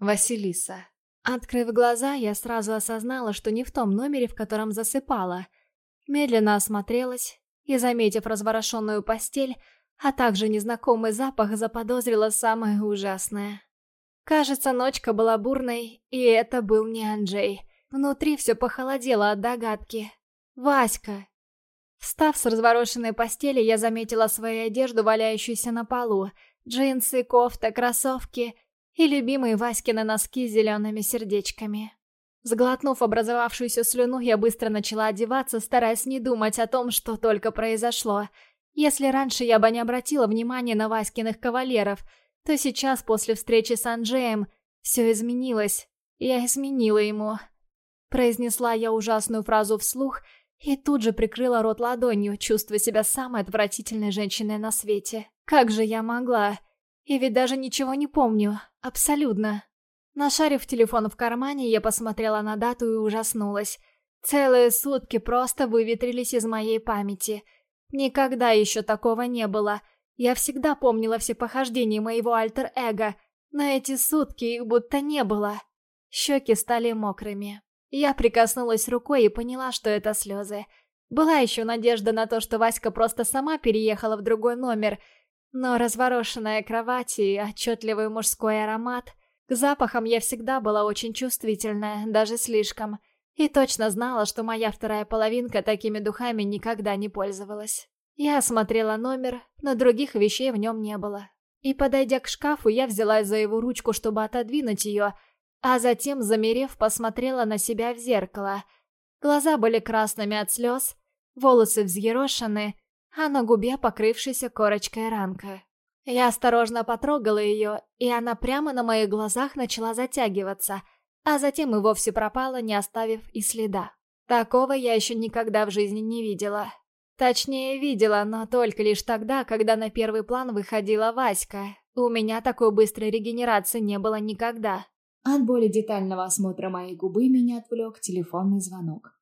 Василиса. Открыв глаза, я сразу осознала, что не в том номере, в котором засыпала. Медленно осмотрелась и, заметив разворошенную постель, а также незнакомый запах, заподозрила самое ужасное. Кажется, ночка была бурной, и это был не Анджей. Внутри все похолодело от догадки. Васька. Встав с разворошенной постели, я заметила свою одежду, валяющуюся на полу. Джинсы, кофта, кроссовки и любимые Васькины носки с зелеными сердечками. Сглотнув образовавшуюся слюну, я быстро начала одеваться, стараясь не думать о том, что только произошло. Если раньше я бы не обратила внимания на Васькиных кавалеров, то сейчас, после встречи с Анджеем, все изменилось. Я изменила ему. Произнесла я ужасную фразу вслух и тут же прикрыла рот ладонью, чувствуя себя самой отвратительной женщиной на свете. Как же я могла? И ведь даже ничего не помню. Абсолютно. Нашарив телефон в кармане, я посмотрела на дату и ужаснулась. Целые сутки просто выветрились из моей памяти. Никогда еще такого не было. Я всегда помнила все похождения моего альтер-эго, но эти сутки их будто не было. Щеки стали мокрыми. Я прикоснулась рукой и поняла, что это слезы. Была еще надежда на то, что Васька просто сама переехала в другой номер, но разворошенная кровать и отчетливый мужской аромат... К запахам я всегда была очень чувствительная, даже слишком. И точно знала, что моя вторая половинка такими духами никогда не пользовалась. Я осмотрела номер, но других вещей в нем не было. И, подойдя к шкафу, я взялась за его ручку, чтобы отодвинуть ее, а затем, замерев, посмотрела на себя в зеркало. Глаза были красными от слез, волосы взъерошены, а на губе покрывшейся корочкой ранка. Я осторожно потрогала ее, и она прямо на моих глазах начала затягиваться, а затем и вовсе пропала, не оставив и следа. Такого я еще никогда в жизни не видела. Точнее, видела, но только лишь тогда, когда на первый план выходила Васька. У меня такой быстрой регенерации не было никогда. От более детального осмотра моей губы меня отвлек телефонный звонок.